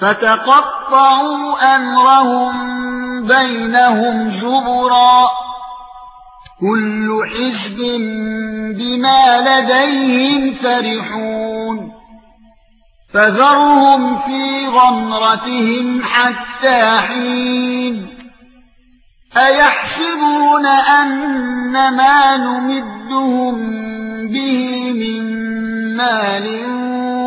فتقطعوا أمرهم بينهم زبرا. كل حزب بما لديهم فرحون. فذرهم في غمرتهم حتى حين. أيحسبون أن ما نمدهم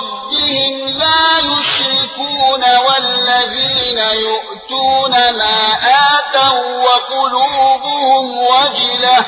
بربهم لا يشركون والذين يؤتون ما آتوا وقلوبهم وجلة.